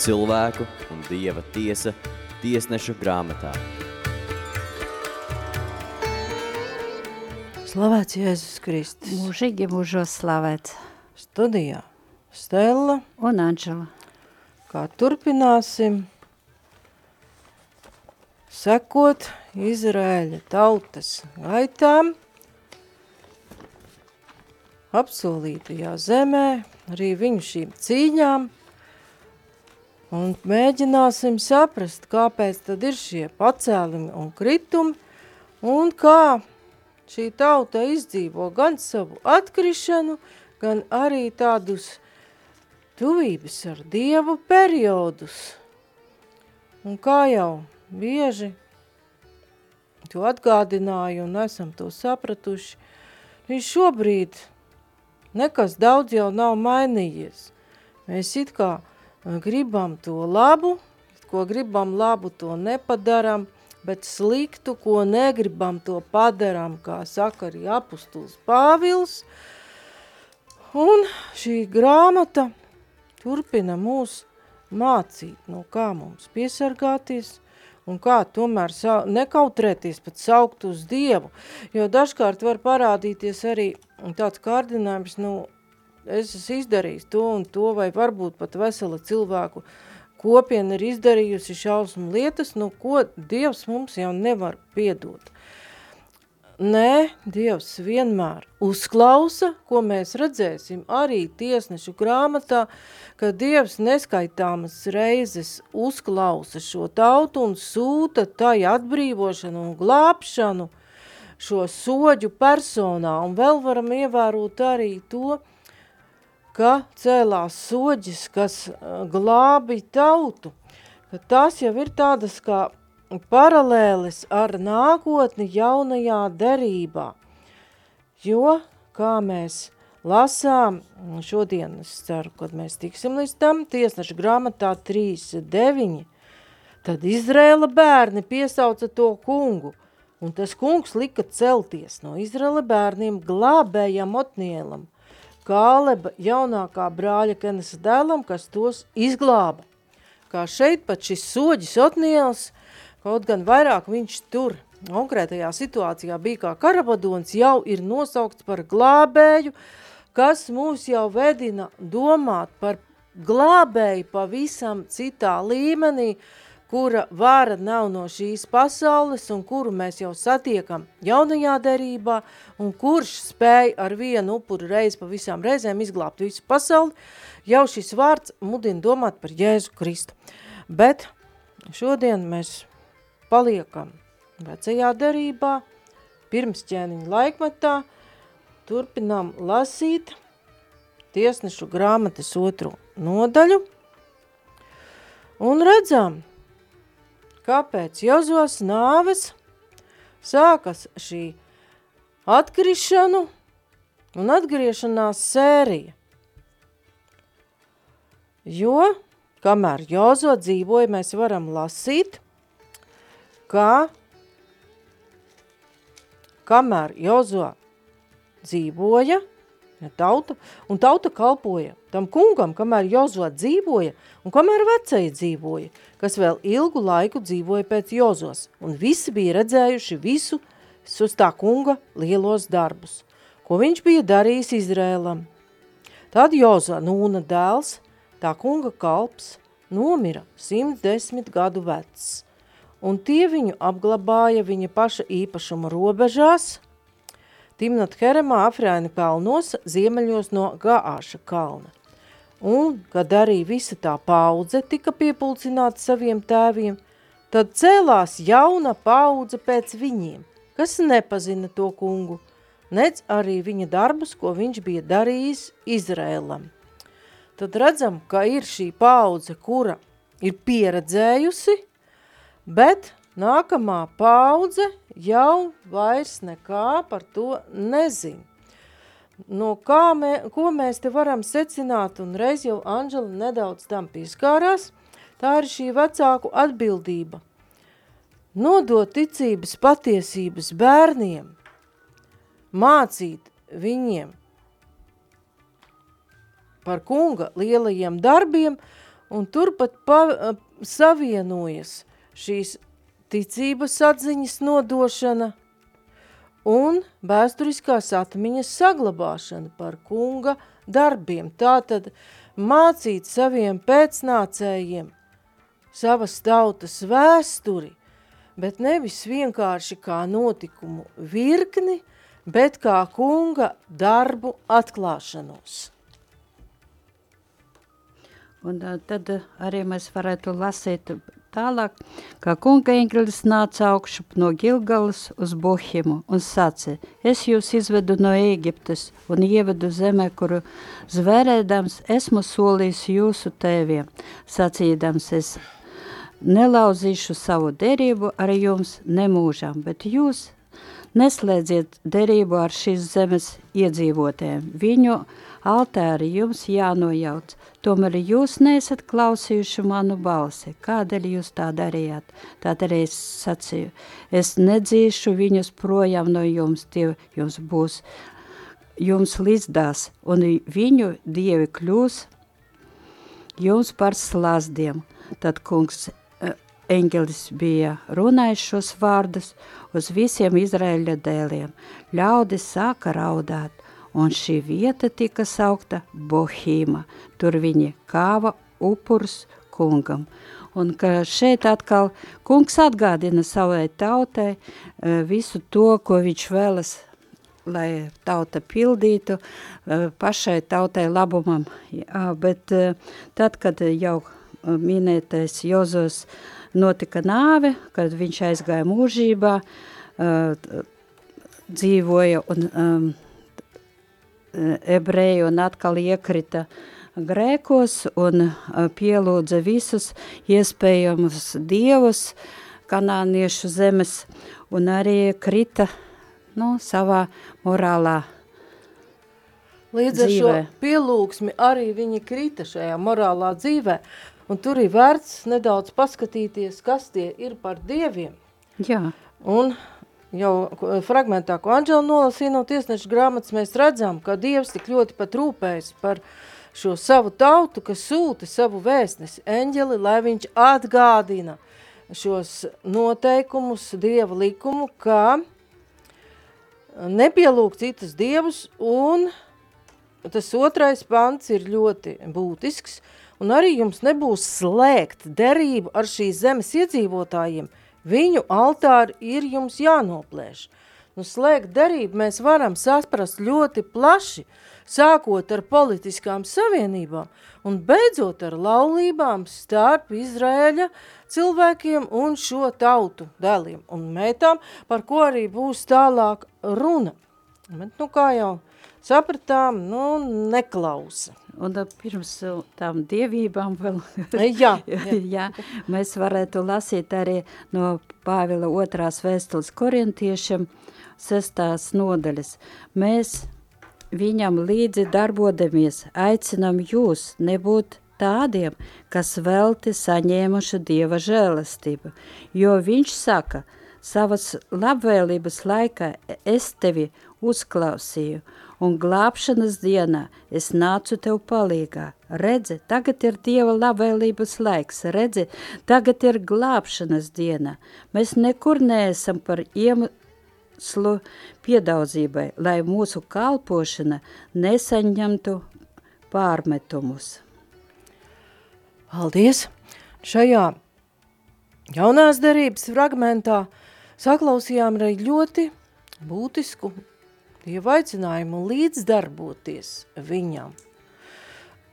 cilvēku un Dieva tiesa tiesnešu grāmatā. Slavēts Jēzus Kristus. Mūžīgi mūžos slavēts. Studijā Stella. Un Anžela. Kā turpināsim sekot Izraēļa tautas gaitām apsolītajā zemē, arī viņu šīm cīņām, un mēģināsim saprast, kāpēc tad ir šie pacēlumi un kritumi, un kā šī tauta izdzīvo gan savu atkrišanu, gan arī tādus tuvības ar Dievu periodus. Un kā jau bieži to atgādināju un esam to sapratuši, viņš šobrīd nekas daudz jau nav mainījies. Mēs it kā gribam to labu, ko gribam labu, to nepadaram, bet sliktu, ko negribam, to padaram, kā saka arī apustuls Pāvils. Un šī grāmata turpina mūs mācīt, no kā mums piesargāties un kā tomēr nekautrēties pat saukt uz Dievu, jo dažkārt var parādīties arī tāds kārdinājums, nu, es esmu izdarījis to un to, vai varbūt pat vesela cilvēku kopiena ir izdarījusi šausmu lietas, nu, ko Dievs mums jau nevar piedot. Nē, Dievs vienmēr uzklausa, ko mēs redzēsim arī tiesnešu grāmatā, ka Dievs neskaitāmas reizes uzklausa šo tautu un sūta tai atbrīvošanu un glābšanu šo soģu personā. Un vēl varam ievērot arī to, ka cēlās soģis, kas glābi tautu, ka tas jau ir tādas kā paralēlis ar nākotni jaunajā derībā. Jo, kā mēs lasām, šodien es ceru, kad mēs tiksim līdz tam, tiesneša grāmatā 3.9, tad Izrēla bērni piesauca to kungu, un tas kungs lika celties no Izrēla bērniem glābējam Otnielam, Kāleba jaunākā brāļa Kenesa dēlam, kas tos izglāba. Kā šeit pat šis soģis Otniels – Kaut gan vairāk viņš tur konkrētajā situācijā bija kā karabadons, jau ir nosaukts par glābēju, kas mūs jau vedina domāt par glābēju pavisam citā līmenī, kura vara nav no šīs pasaules un kuru mēs jau satiekam jaunajā derībā un kurš spēj ar vienu upuru reizi pa visām reizēm izglābt visu pasauli, jau šis vārds mudina domāt par Jēzu Kristu. Bet šodien mēs paliekam vecajā derībā, pirms ķēniņa laikmetā, turpinām lasīt tiesnešu grāmatas otro nodaļu un redzam, kāpēc Jozos nāves sākas šī atkrišanu un atgriešanās sērija. Jo, kamēr Jozo dzīvoja, mēs varam lasīt – ka kamēr Jozo dzīvoja, ja tauta, un tauta kalpoja tam kungam, kamēr Jozo dzīvoja, un kamēr vecēji dzīvoja, kas vēl ilgu laiku dzīvoja pēc Jozos, un visi bija redzējuši visu uz tā kunga lielos darbus, ko viņš bija darījis Izrēlam. Tad Jozo Nūna dēls, tā kunga kalps, nomira 110 gadu vecs un tie viņu apglabāja viņa paša īpašuma robežās, Timnat Heremā Afriēni kalnos, ziemeļos no Gaāša kalna. Un, kad arī visa tā paudze tika piepulcināta saviem tēviem, tad cēlās jauna paudze pēc viņiem, kas nepazina to kungu, nec arī viņa darbus, ko viņš bija darījis Izrēlam. Tad redzam, ka ir šī paudze, kura ir pieredzējusi bet nākamā paudze jau vairs nekā par to nezin. No kā mē, ko mēs te varam secināt, un reiz jau Anžela nedaudz tam pieskārās, tā ir šī vecāku atbildība. Nodot ticības patiesības bērniem, mācīt viņiem par kunga lielajiem darbiem un turpat pa, savienojas šīs ticības atziņas nodošana un vēsturiskās atmiņas saglabāšana par kunga darbiem. Tātad mācīt saviem pēcnācējiem savas tautas vēsturi, bet nevis vienkārši kā notikumu virkni, bet kā kunga darbu atklāšanos. Un tad arī mēs varētu lasīt tālāk, kā kunga eņģelis nāca augšu no Gilgalas uz Bohimu un sacīja, es jūs izvedu no Ēģiptes un ievedu zemē, kuru zvērēdams esmu solījis jūsu tēviem, sacīdams es nelauzīšu savu derību ar jums nemūžam, bet jūs neslēdziet derību ar šīs zemes iedzīvotēm. Viņu altāri jums jānojauc, tomēr jūs neesat klausījuši manu balsi. Kādēļ jūs tā darījāt? Tādēļ es sacīju, es nedzīšu viņus projām no jums, tie jums būs, jums līdzdās, un viņu dievi kļūs jums par slazdiem. Tad kungs eņģelis bija runājis šos vārdus uz visiem Izraēļa dēliem. Ļaudis sāka raudāt, un šī vieta tika saukta Bohīma. Tur viņi kāva upurs kungam. Un ka šeit atkal kungs atgādina savai tautai eh, visu to, ko viņš vēlas, lai tauta pildītu eh, pašai tautai labumam. Jā, bet eh, tad, kad jau minētais Jozos notika nāve, kad viņš aizgāja mūžībā, uh, dzīvoja un um, ebreji un atkal iekrita grēkos un uh, pielūdza visus iespējamus dievus kanāniešu zemes un arī krita nu, savā morālā Līdz ar dzīvē. šo pielūgsmi arī viņi krita šajā morālā dzīvē. Un tur ir vērts nedaudz paskatīties, kas tie ir par dieviem. Jā. Un jau fragmentā, ko Anģela nolasīja no tiesneša grāmatas, mēs redzam, ka Dievs tik ļoti pat rūpējas par šo savu tautu, kas sūta savu vēstnesi eņģeli, lai viņš atgādina šos noteikumus, Dieva likumu, kā nepielūgt citus dievus, un tas otrais pants ir ļoti būtisks, un arī jums nebūs slēgt derību ar šīs zemes iedzīvotājiem, viņu altāri ir jums jānoplēš. Nu, slēgt derību mēs varam saprast ļoti plaši, sākot ar politiskām savienībām un beidzot ar laulībām starp Izraēļa cilvēkiem un šo tautu dēliem un mētām, par ko arī būs tālāk runa. Bet, nu, kā jau sapratām, nu, neklausa. Un uh, pirms tām dievībām vēl, Jā, jā. jā, mēs varētu lasīt arī no Pāvila otrās vēstules korintiešiem sestās nodaļas. Mēs viņam līdzi darbodamies, aicinam jūs nebūt tādiem, kas velti saņēmuši Dieva žēlastību, jo viņš saka, savas labvēlības laikā es tevi uzklausīju, un glābšanas dienā es nācu tev palīgā. Redzi, tagad ir Dieva labvēlības laiks, redzi, tagad ir glābšanas diena. Mēs nekur neesam par iemeslu piedaudzībai, lai mūsu kalpošana nesaņemtu pārmetumus. Paldies! Šajā jaunās darības fragmentā saklausījām arī ļoti būtisku Dieva aicinājumu līdzdarboties viņam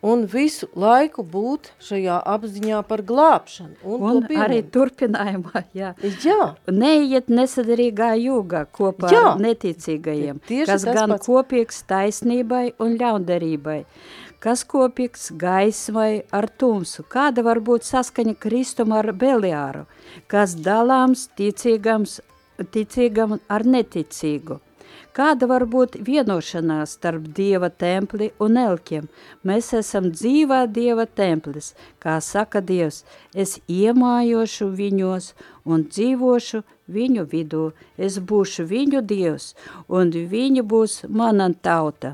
un visu laiku būt šajā apziņā par glābšanu. Un, Un arī turpinājumā, jā. Jā, Neiet nesadarīgā jūgā kopā Jā. ar neticīgajiem, Tieši kas gan pats. kopīgs taisnībai un ļaundarībai, kas kopīgs gaismai ar tumsu, kāda var būt saskaņa Kristum ar Beliāru, kas dalāms ticīgams, ticīgam ar neticīgu. Kāda var būt vienošanās starp Dieva templi un elkiem? Mēs esam dzīvā Dieva templis, kā saka Dievs, es iemājošu viņos un dzīvošu viņu vidū, es būšu viņu Dievs, un viņi būs mana tauta.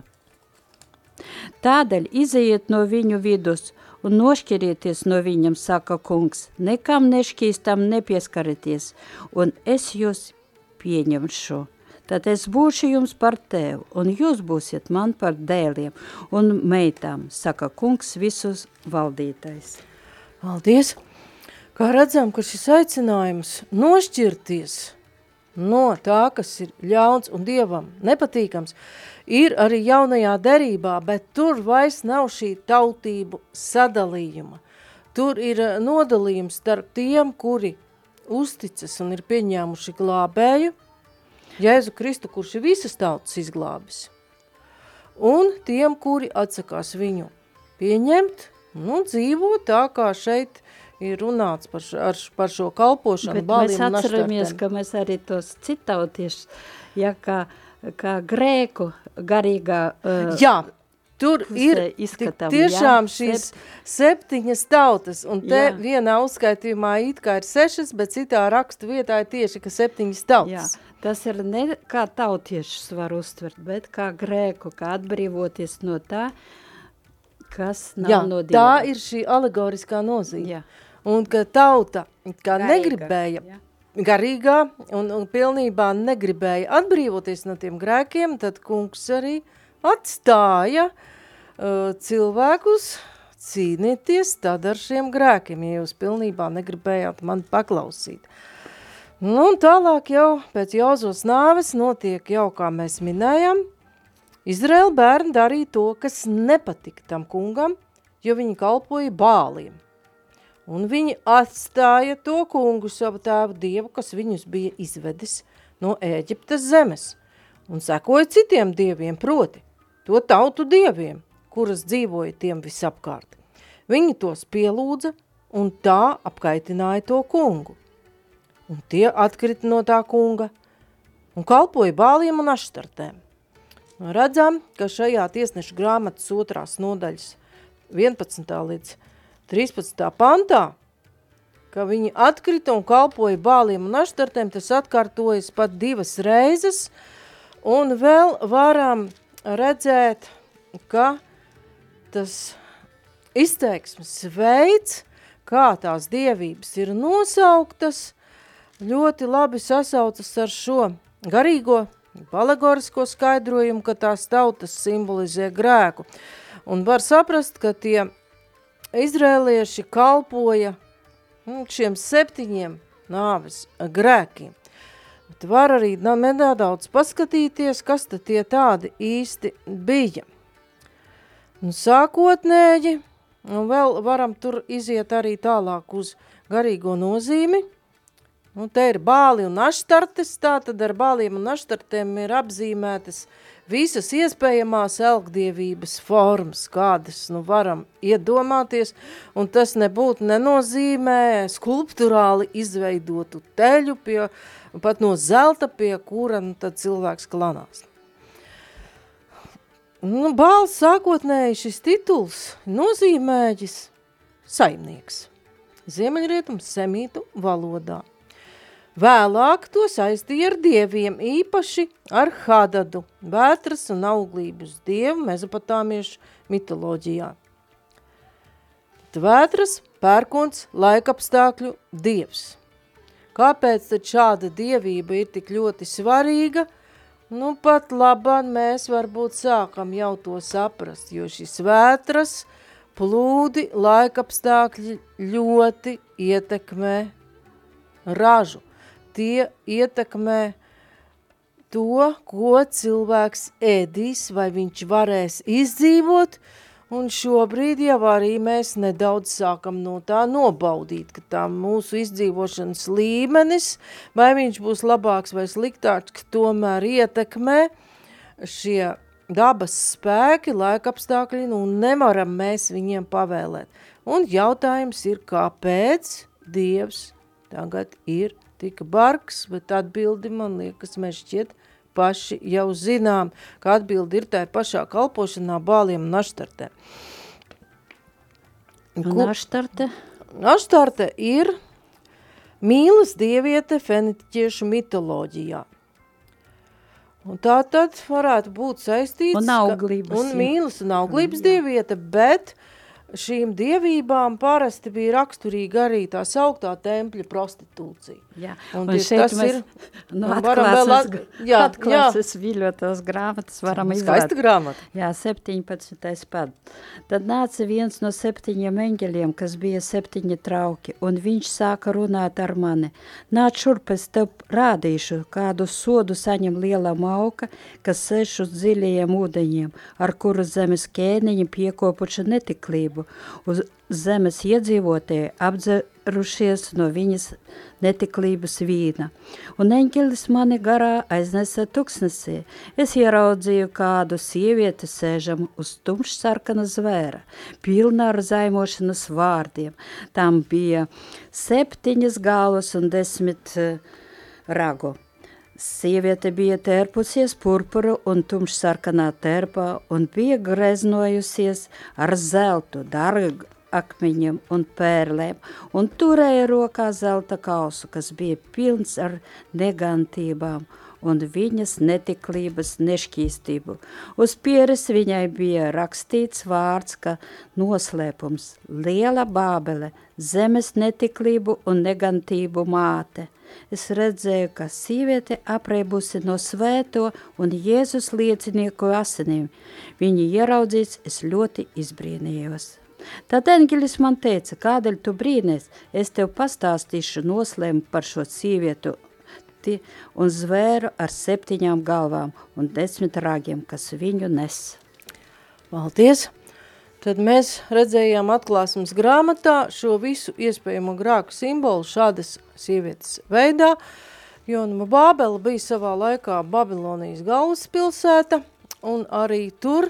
Tādēļ izejiet no viņu vidus un nošķirieties no viņam, saka kungs, nekam nešķīstam nepieskarieties, un es jūs pieņemšu. Tad es būšu jums par tevi, un jūs būsiet man par dēliem un meitām, saka kungs visus valdītais. Paldies! Kā redzam, ka šis aicinājums nošķirties no tā, kas ir ļauns un Dievam nepatīkams, ir arī jaunajā derībā, bet tur vairs nav šī tautību sadalījuma. Tur ir eh, nodalījums starp tiem, kuri uzticas un ir pieņēmuši glābēju, Jēzu Kristu, kurš ir visas tautas izglābis, un tiem, kuri atsakās viņu pieņemt, nu, dzīvo tā, kā šeit ir runāts par, šo, ar, par šo kalpošanu, Bet mēs atceramies, ka mēs arī tos citautiešus, ja kā kā grēku garīgā uh, Jā, tur ir izskatām, tiešām jā, šīs sept... septiņas tautas, un te jā. vienā uzskaitījumā it kā ir sešas, bet citā rakstu vietā ir tieši, ka septiņas tautas. Jā, tas ir ne kā tautiešus var uztvert, bet kā grēku, kā atbrīvoties no tā, kas nav jā, no Dieva. tā ir šī alegoriskā nozīme. Jā. Un ka tauta kā Gaiga, negribēja jā garīgā un, un pilnībā negribēja atbrīvoties no tiem grēkiem, tad kungs arī atstāja uh, cilvēkus cīnīties tad ar šiem grēkiem, ja jūs pilnībā negribējāt man paklausīt. Nu, un tālāk jau pēc Jozos nāves notiek jau, kā mēs minējam, Izraēla bērni darīja to, kas nepatika tam kungam, jo viņi kalpoja bāliem. Un viņi atstāja to kungu savu tēvu dievu, kas viņus bija izvedis no Ēģiptes zemes, un sekoja citiem dieviem, proti, to tautu dieviem, kuras dzīvoja tiem visapkārt. Viņi tos pielūdza un tā apkaitināja to kungu. Un tie atkrita no tā kunga un kalpoja bāliem un aštartēm. Redzam, ka šajā tiesneša grāmatas otrās nodaļas 11. līdz 13. pantā, ka viņi atkrita un kalpoja bāliem un aštartēm, tas atkārtojas pat divas reizes, un vēl varam redzēt, ka tas izteiksmes veids, kā tās dievības ir nosauktas, ļoti labi sasaucas ar šo garīgo palegorisko skaidrojumu, ka tās tautas simbolizē grēku. Un var saprast, ka tie izrēlieši kalpoja nu, šiem septiņiem nāves grēkiem. Bet var arī nedaudz paskatīties, kas tad tie tādi īsti bija. Nu, sākotnēji, un vēl varam tur iziet arī tālāk uz garīgo nozīmi. Nu, te ir bāli un aštartes, tā tad ar bāliem un aštartēm ir apzīmētas visas iespējamās elgdievības formas, kādas nu varam iedomāties, un tas nebūtu nenozīmē skulpturāli izveidotu teļu pie, pat no zelta, pie kura nu, tad cilvēks klanās. Nu, bāls sākotnēji šis tituls nozīmēģis saimnieks. Ziemeļrietums semītu valodā. Vēlāk to saistīja ar dieviem, īpaši ar Hadadu, vētras un auglības dievu mezopotāmiešu mitoloģijā. Vētras pērkons laikapstākļu dievs. Kāpēc tad šāda dievība ir tik ļoti svarīga? Nu, pat labāk mēs varbūt sākam jau to saprast, jo šis vētras plūdi laikapstākļi ļoti ietekmē ražu tie ietekmē to, ko cilvēks ēdīs, vai viņš varēs izdzīvot, un šobrīd jau arī mēs nedaudz sākam no tā nobaudīt, ka tā mūsu izdzīvošanas līmenis, vai viņš būs labāks vai sliktāks, ka tomēr ietekmē šie dabas spēki, laikapstākļi, nu nevaram mēs viņiem pavēlēt. Un jautājums ir, kāpēc Dievs tagad ir tika bargs, bet atbildi, man liekas, mēs šķiet paši jau zinām, ka atbildi ir tā pašā kalpošanā bāliem un aštartē. Un aštarte? Aštarte ir mīlas dieviete fenitiķiešu mitoloģijā. Un tā tad varētu būt saistīts... Un auglības, ka, Un mīlas un auglības dievieta, bet šīm dievībām parasti bija raksturīga arī tā sauktā tempļa prostitūcija. Jā, Un un, šeit tas mēs ir- no un varam vēl at- jā, atklāses viļotās grāmatas varam Skaista izvēlēt. grāmata. Jā, 17. pad. Tad nāca viens no septiņiem eņģeļiem, kas bija septiņi trauki, un viņš sāka runāt ar mani. Nāc šurp, es tev rādīšu, kādu sodu saņem liela mauka, kas sēž uz dziļajiem ūdeņiem, ar kuru zemes ķēniņi piekopuši netiklību, uz zemes iedzīvotāji apdzerušies no viņas netiklības vīna. Un eņģelis mani garā aiznesa tuksnesī. Es ieraudzīju kādu sievieti sēžam uz tumšsarkana zvēra, pilna ar zaimošanas vārdiem. Tam bija septiņas galvas un desmit eh, ragu. Sieviete bija tērpusies purpuru un tumšsarkanā tērpā un bija greznojusies ar zeltu, dargu akmeņiem un pērlēm, un turēja rokā zelta kausu, kas bija pilns ar negantībām un viņas netiklības nešķīstību. Uz pieres viņai bija rakstīts vārds, ka noslēpums – liela bābele, zemes netiklību un negantību māte. Es redzēju, ka sieviete apreibusi no svēto un Jēzus liecinieku asinīm. Viņi ieraudzīs, es ļoti izbrīnījos. Tad eņģelis man teica, kādēļ tu brīnies, es tev pastāstīšu noslēmu par šo sievietu ti- un zvēru ar septiņām galvām un desmit ragiem, kas viņu nes. Paldies! Tad mēs redzējām atklāsmes grāmatā šo visu iespējamo grāku simbolu šādas sievietes veidā, jo nu, Bābela bija savā laikā Babilonijas galvaspilsēta, un arī tur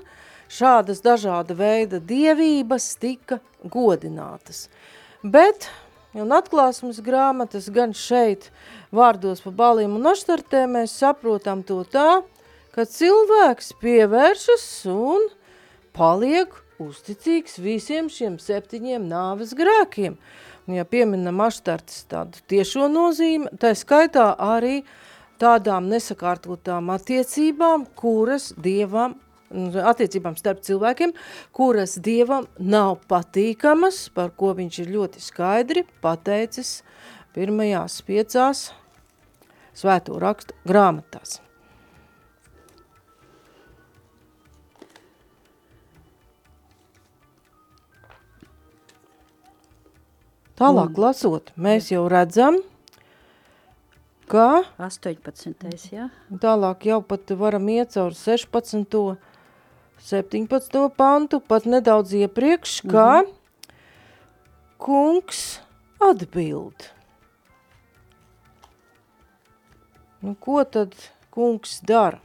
šādas dažāda veida dievības tika godinātas. Bet, un atklāsmes grāmatas gan šeit vārdos pa baliem un aštartēm mēs saprotam to tā, ka cilvēks pievēršas un paliek uzticīgs visiem šiem septiņiem nāves grēkiem. Un, ja pieminam aštartis tādu tiešo nozīmi, tā skaitā arī tādām nesakārtotām attiecībām, kuras dievam, attiecībām starp cilvēkiem, kuras dievam nav patīkamas, par ko viņš ir ļoti skaidri pateicis pirmajās piecās svēto rakstu grāmatās. Tālāk lasot, mēs jau redzam, ka 18. jā? tālāk jau pat varam iet caur 16. 17. pantu, pat nedaudz iepriekš, kā kungs atbild. Nu, ko tad kungs dara?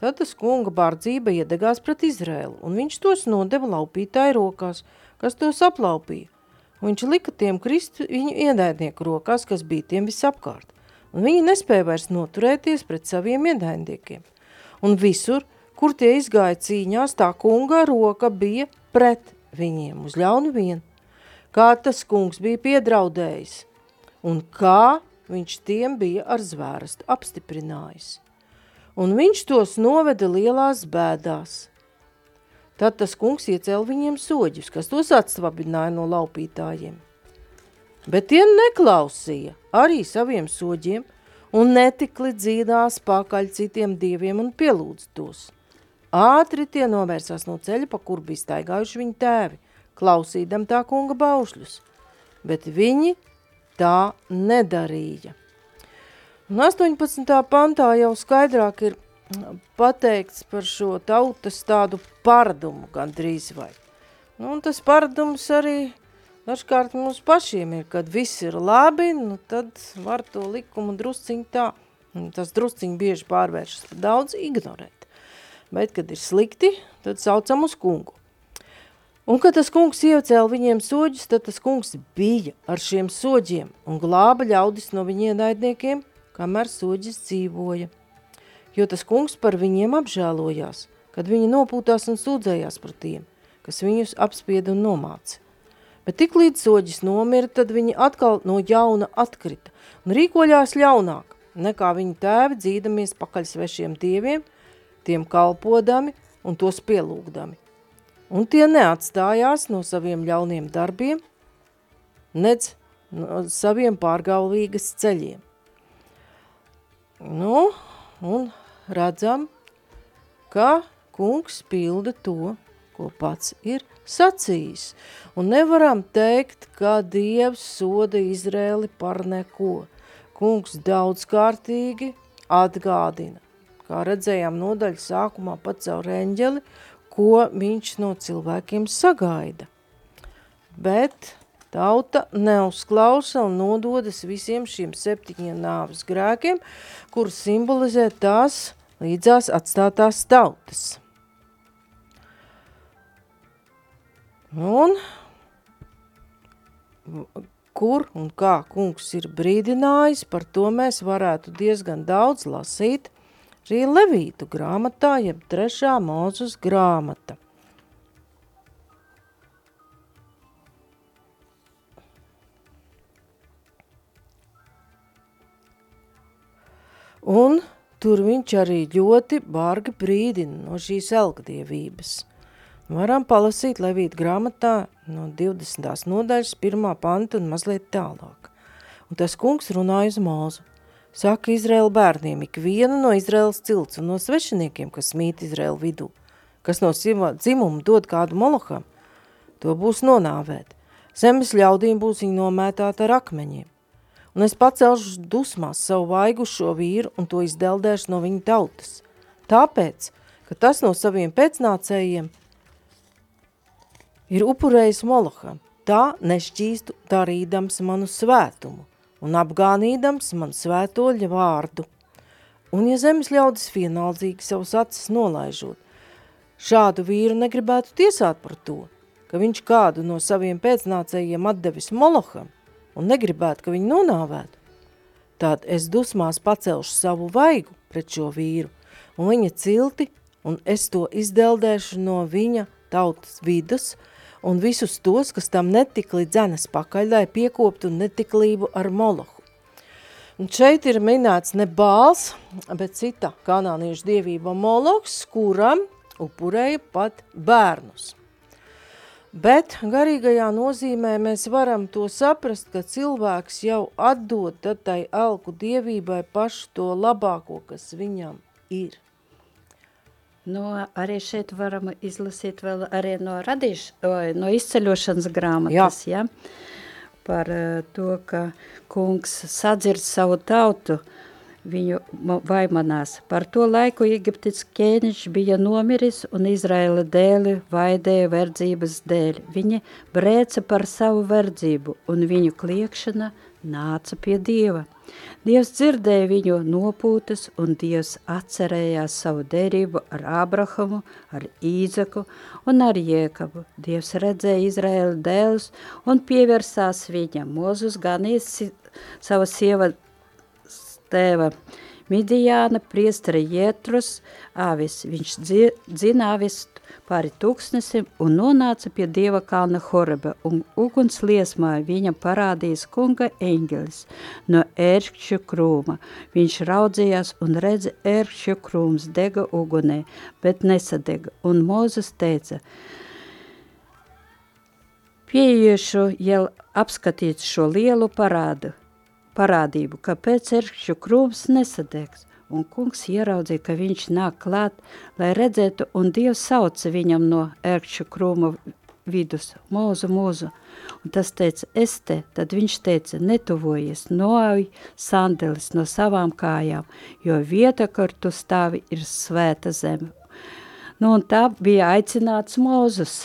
Tad tas kunga bardzība iedegās pret Izrēlu, un viņš tos nodeva laupītāju rokās, kas tos aplaupīja. Un viņš lika tiem krist viņu ienaidnieku rokās, kas bija tiem visapkārt. Un viņi nespēja vairs noturēties pret saviem ienaidniekiem. Un visur, kur tie izgāja cīņās, tā kunga roka bija pret viņiem uz ļaunu vien. Kā tas kungs bija piedraudējis, un kā viņš tiem bija ar zvērstu apstiprinājis. Un viņš tos noveda lielās bēdās. Tad tas kungs iecēla viņiem soģus, kas tos atsvabināja no laupītājiem. Bet tie neklausīja arī saviem soģiem un netikli dzīdās pakaļ citiem dieviem un pielūdz tos. Ātri tie novērsās no ceļa, pa kur bija staigājuši viņa tēvi, klausīdam tā kunga baušļus, bet viņi tā nedarīja. Un 18. pantā jau skaidrāk ir pateikts par šo tautas tādu paradumu gandrīz vai. Nu, un tas paradums arī dažkārt mums pašiem ir, kad viss ir labi, nu tad var to likumu drusciņ tā, tas drusciņ bieži pārvēršas par daudz ignorēt. Bet, kad ir slikti, tad saucam uz kungu. Un, kad tas kungs iecēla viņiem soģus, tad tas kungs bija ar šiem soģiem un glāba ļaudis no viņa ienaidniekiem, kamēr soģis dzīvoja. Jo tas kungs par viņiem apžēlojās, kad viņi nopūtās un sūdzējās par tiem, kas viņus apspieda un nomāca. Bet tik līdz soģis nomira, tad viņi atkal no jauna atkrita un rīkoļās ļaunāk, nekā viņu tēvi dzīdamies pakaļ svešiem dieviem, tiem kalpodami un tos pielūgdami. Un tie neatstājās no saviem ļauniem darbiem, nec no saviem pārgaulīgas ceļiem. Nu, un redzam, ka kungs pilda to, ko pats ir sacījis. Un nevaram teikt, ka Dievs soda Izrēli par neko. Kungs daudzkārtīgi atgādina, kā redzējām nodaļas sākumā pat caur eņģeli, ko viņš no cilvēkiem sagaida. Bet tauta neuzklausa un nododas visiem šiem septiņiem nāves grēkiem, kurus simbolizē tās līdzās atstātās tautas. Un kur un kā kungs ir brīdinājis, par to mēs varētu diezgan daudz lasīt arī Levītu grāmatā, jeb trešā mūzus grāmata. Un tur viņš arī ļoti bargi brīdina no šīs elgdievības – Varam palasīt Levīta grāmatā no 20. nodaļas 1. panta un mazliet tālāk. Un tas kungs runāja uz mūzu. Saka Izraēla bērniem, ik viena no Izraēlas cilts un no svešiniekiem, kas mīt Izraēla vidū, kas no dzimuma dod kādu moloham, to būs nonāvēt. Zemes ļaudīm būs viņa nomētāta ar akmeņiem. Un es pacelšu dusmās savu vaigu šo vīru un to izdeldēšu no viņa tautas. Tāpēc, ka tas no saviem pēcnācējiem – ir upurējis Moloham, tā nešķīstu darīdams manu svētumu un apgānīdams manu svētoļa vārdu. Un ja zemes ļaudis vienaldzīgi savus acis nolaižot, šādu vīru negribētu tiesāt par to, ka viņš kādu no saviem pēcnācējiem atdevis Moloham un negribētu, ka viņu nonāvētu, tad es dusmās pacelšu savu vaigu pret šo vīru un viņa cilti, un es to izdeldēšu no viņa tautas vidus, un visus tos, kas tam netika līdz dzenes pakaļ, lai piekoptu netiklību ar Molohu. Un šeit ir minēts ne bāls, bet cita kanāniešu dievība Moloks, kuram upurēja pat bērnus. Bet garīgajā nozīmē mēs varam to saprast, ka cilvēks jau atdod tai alku dievībai pašu to labāko, kas viņam ir. Nu, arī šeit varam izlasīt vēl arī no, radīš, no izceļošanas grāmatas, ja? par to, ka kungs sadzird savu tautu, viņu vaimanās. Par to laiku Egiptis ķēniņš bija nomiris un Izraela dēli vaidēja verdzības dēļ. Viņi brēca par savu verdzību un viņu kliekšana nāca pie Dieva. Dievs dzirdēja viņu nopūtas, un Dievs atcerējās savu derību ar Abrahamu, ar Īzaku un ar Jēkabu. Dievs redzēja Izraēla dēlus un pievērsās viņam. Mozus ganīs sava sieva tēva Midijāna priestara Jētrus āvis. Viņš dzina āvis pāri tūkstnesim un nonāca pie dieva kalna Horeba, un uguns liesmā viņam parādījis kunga eņģelis no ērkšķu krūma. Viņš raudzījās un redza ērkšķu krūms dega ugunē, bet nesadega, un Mūzes teica, pieiešu jau apskatīt šo lielu parādu, parādību, kāpēc ērkšķu krūms nesadegs un kungs ieraudzīja, ka viņš nāk klāt, lai redzētu, un Dievs sauca viņam no ērkšķu krūma vidus, mūzu, mūzu, un tas teica, es te, tad viņš teica, netuvojies, noauj sandelis no savām kājām, jo vieta, kur tu stāvi, ir svēta zeme. Nu, un tā bija aicināts Mūzus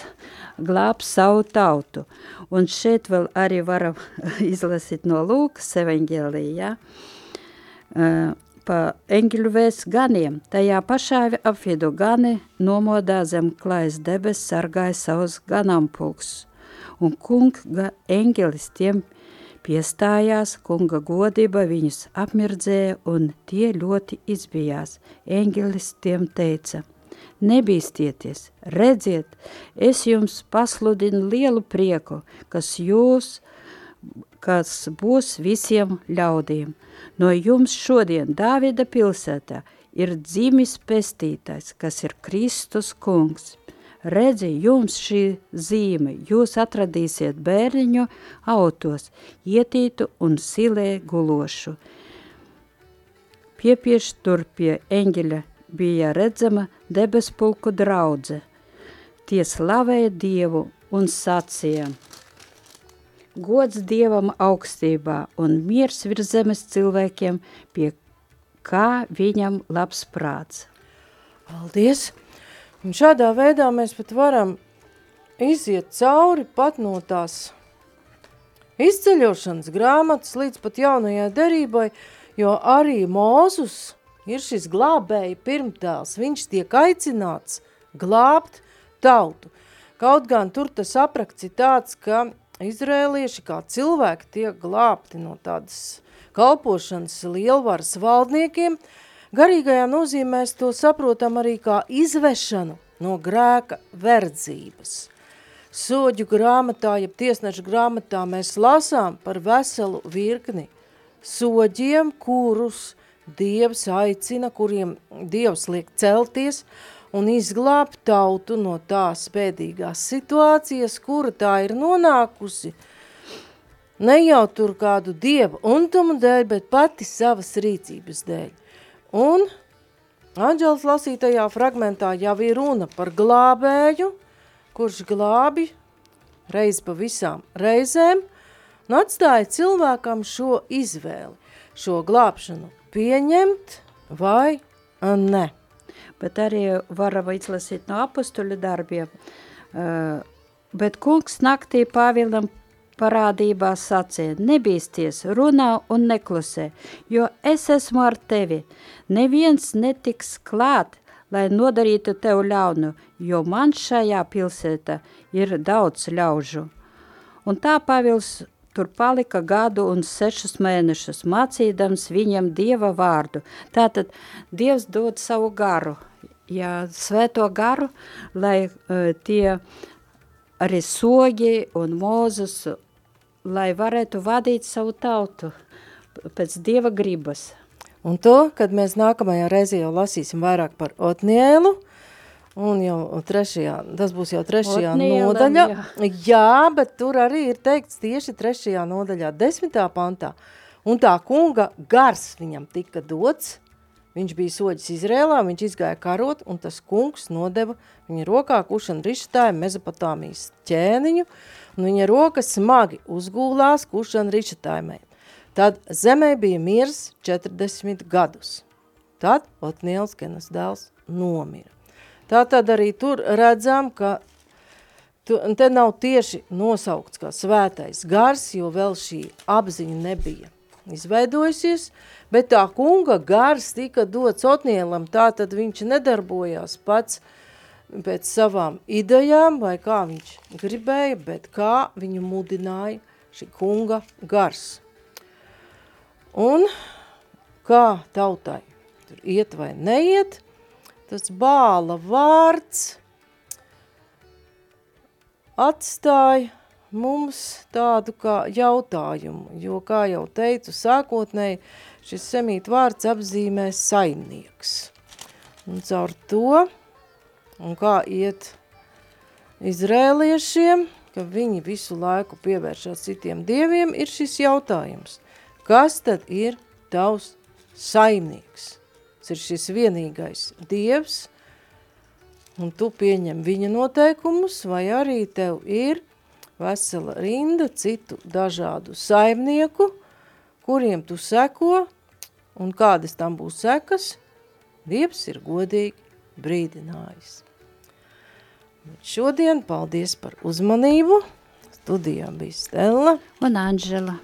glābt savu tautu. Un šeit vēl arī varam izlasīt no Lūkas evaņģēlī, ja? Uh, pa eņģeļu vēsts ganiem. Tajā pašā apvidu gani nomodā zem klājas debes sargāja savus ganāmpulks. Un kunga eņģelis tiem piestājās, kunga godība viņus apmirdzēja un tie ļoti izbijās. Eņģelis tiem teica, nebīstieties, redziet, es jums pasludinu lielu prieku, kas jūs kas būs visiem ļaudīm. No jums šodien Dāvida pilsētā ir dzimis pestītājs, kas ir Kristus kungs. Redzi, jums šī zīme, jūs atradīsiet bērniņu autos, ietītu un silē gulošu. Piepieši tur pie eņģeļa bija redzama debespulku draudze. Tie slavēja Dievu un sacīja – gods Dievam augstībā un miers virs zemes cilvēkiem, pie kā viņam labs prāts. Paldies! Un šādā veidā mēs pat varam iziet cauri pat no tās izceļošanas grāmatas līdz pat jaunajai derībai, jo arī Mūzus ir šis glābēja pirmtēls. Viņš tiek aicināts glābt tautu. Kaut gan tur tas aprakts ir tāds, ka izrēlieši kā cilvēki tiek glābti no tādas kalpošanas lielvaras valdniekiem, garīgajā nozīmēs to saprotam arī kā izvešanu no grēka verdzības. Soģu grāmatā, jeb tiesnešu grāmatā mēs lasām par veselu virkni soģiem, kurus Dievs aicina, kuriem Dievs liek celties, un izglābt tautu no tās bēdīgās situācijas, kura tā ir nonākusi, ne jau tur kādu dieva untumu dēļ, bet pati savas rīcības dēļ. Un Anģels lasītajā fragmentā jau ir runa par glābēju, kurš glābi reiz pa visām reizēm un atstāja cilvēkam šo izvēli, šo glābšanu pieņemt vai ne bet arī varam izlasīt no apustuļu darbiem. Uh, bet kungs naktī Pāvilam parādībā sacīja, nebīsties, runā un neklusē, jo es esmu ar tevi. Neviens netiks klāt, lai nodarītu tev ļaunu, jo man šajā pilsētā ir daudz ļaužu. Un tā Pāvils tur palika gadu un sešus mēnešus, mācīdams viņam Dieva vārdu. Tātad Dievs dod savu garu – jā, svēto garu, lai uh, tie arī sogi un mūzus, lai varētu vadīt savu tautu pēc Dieva gribas. Un to, kad mēs nākamajā reizē jau lasīsim vairāk par Otnielu, un jau trešajā, tas būs jau trešajā Otnielam, nodaļā. Jā. jā, bet tur arī ir teikts tieši trešajā nodaļā, desmitā pantā. Un tā kunga gars viņam tika dots, Viņš bija soģis Izrēlā, viņš izgāja karot, un tas kungs nodeva viņa rokā kušana rišatāja Mezopotāmijas ķēniņu, un viņa roka smagi uzgūlās kušana rišatājumai. Tad zemē bija miers 40 gadus. Tad Otniels Kenas dēls nomira. Tā tad arī tur redzam, ka tu, te nav tieši nosaukts kā svētais gars, jo vēl šī apziņa nebija izveidojusies, bet tā kunga gars tika dots Otnielam, tā tad viņš nedarbojās pats pēc savām idejām, vai kā viņš gribēja, bet kā viņu mudināja šī kunga gars. Un kā tautai tur iet vai neiet, tas bāla vārds atstāja mums tādu kā jautājumu, jo, kā jau teicu, sākotnēji šis semīt vārds apzīmē saimnieks. Un caur to, un kā iet izrēliešiem, ka viņi visu laiku pievēršās citiem dieviem, ir šis jautājums. Kas tad ir tavs saimnieks? Tas ir šis vienīgais dievs, un tu pieņem viņa noteikumus, vai arī tev ir vesela rinda citu dažādu saimnieku, kuriem tu seko, un kādas tam būs sekas, Dievs ir godīgi brīdinājis. Šodien paldies par uzmanību. Studijā bija Stella un Anžela.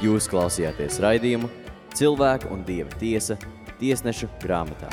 Jūs klausījāties raidījumu Cilvēku un Dieva tiesa tiesnešu grāmatā.